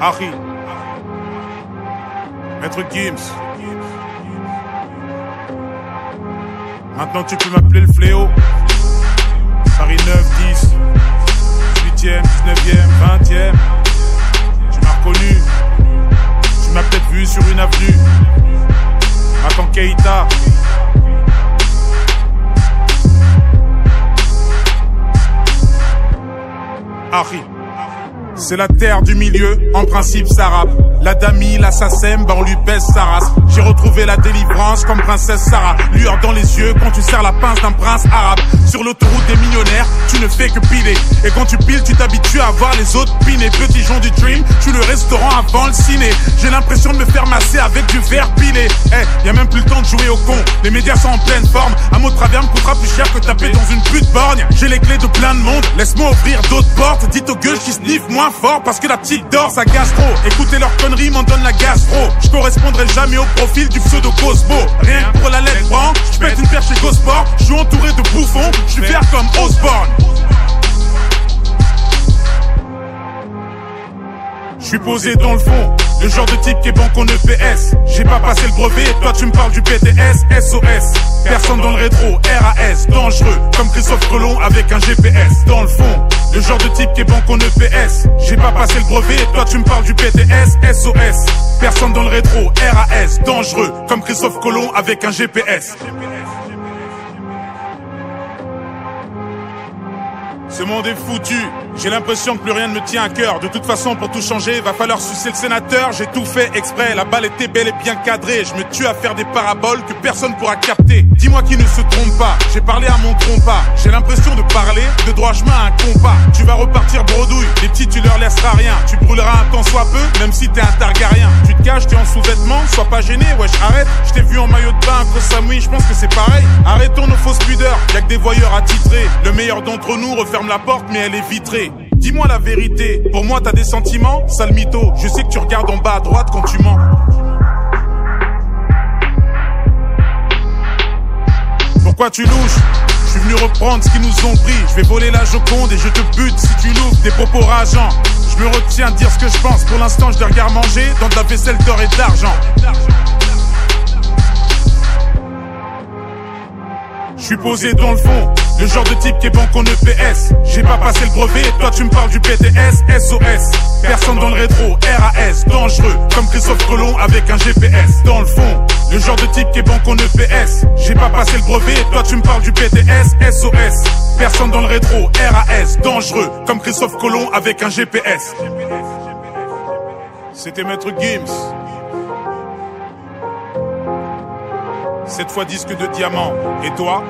Harry. Maître Gims. Maintenant tu peux m'appeler le fléau. Paris 9, 10, 8e, 19e, 20e. Tu m'as reconnu. Tu m'as peut-être vu sur une avenue. Attends Keita. Harry. C'est la terre du milieu, en principe ça. La dami, l'assassin, ben on lui baisse sa race. J'ai retrouvé la délivrance comme princesse Sarah. Lueur dans les yeux quand tu serres la pince d'un prince arabe. Sur l'autoroute des millionnaires, tu ne fais que piler. Et quand tu piles, tu t'habitues à voir les autres piner. Petit Jean du dream, tu le restaurant avant le ciné. J'ai l'impression de me faire masser avec du verre pilé. Eh, y a même plus le temps de jouer au con. Les médias sont en pleine forme. Un mot de travers me coûtera plus cher que taper dans une pute borgne. J'ai les clés de plein de monde. Laisse-moi ouvrir d'autres portes. Dites aux gueules qui sniffent parce que la petite dort, ça gastro. Écoutez leurs conneries m'en donne la gastro. Je correspondrai jamais au profil du pseudo Cosmo. Rien pour la lettre franc, je pète une paire chez Gosport. Je suis entouré de bouffons, je suis vert comme Osborne. Je suis posé dans le fond, le genre de type qui est bon qu'on EPS. J'ai pas passé le brevet, toi tu me parles du PTS, SOS. Personne dans le rétro, RAS, dangereux, comme Christophe Colomb avec un GPS. Dans le fond, le genre de type qui est bon qu'on EPS. J'ai pas passé le brevet, toi tu me parles du PTS, SOS. Personne dans le rétro, RAS, dangereux, comme Christophe Colomb avec un GPS. Ce monde est foutu. J'ai l'impression que plus rien ne me tient à cœur. De toute façon, pour tout changer, va falloir sucer le sénateur. J'ai tout fait exprès. La balle était belle et bien cadrée. Je me tue à faire des paraboles que personne pourra capter. Dis-moi qui ne se trompe pas. J'ai parlé à mon trompa. J'ai l'impression de parler de droit chemin à un compas. Tu vas repartir bredouille. Les petits, tu leur laisseras rien. Tu brûleras un temps soit peu, même si t'es un targarien. Tu te caches, t'es en sous-vêtements. Sois pas gêné, wesh, arrête. Je t'ai vu en maillot de bain, un Samui. Je pense que c'est pareil. Arrêtons nos fausses pudeurs. Y'a que des voyeurs attitrés. Le meilleur d'entre nous referme la porte, mais elle est vitrée. Dis-moi la vérité, pour moi t'as des sentiments Sale je sais que tu regardes en bas à droite quand tu mens. Pourquoi tu louches? Je suis venu reprendre ce qu'ils nous ont pris. Je vais voler la Joconde et je te bute si tu louves des propos rageants. Je me retiens de dire ce que je pense. Pour l'instant, je les regarde manger dans la vaisselle d'or et d'argent. Je suis posé dans le fond, le genre de type qui est bon qu'on EPS. J'ai pas passé le brevet, toi tu me parles du PTS, SOS. Personne dans le rétro, RAS, dangereux, comme Christophe Colomb avec un GPS. Dans le fond, le genre de type qui est bon qu'on EPS. J'ai pas passé le brevet, toi tu me parles du PTS, SOS. Personne dans le rétro, RAS, dangereux, comme Christophe Colomb avec un GPS. C'était Maître Gims. Cette fois disque de diamant. Et toi?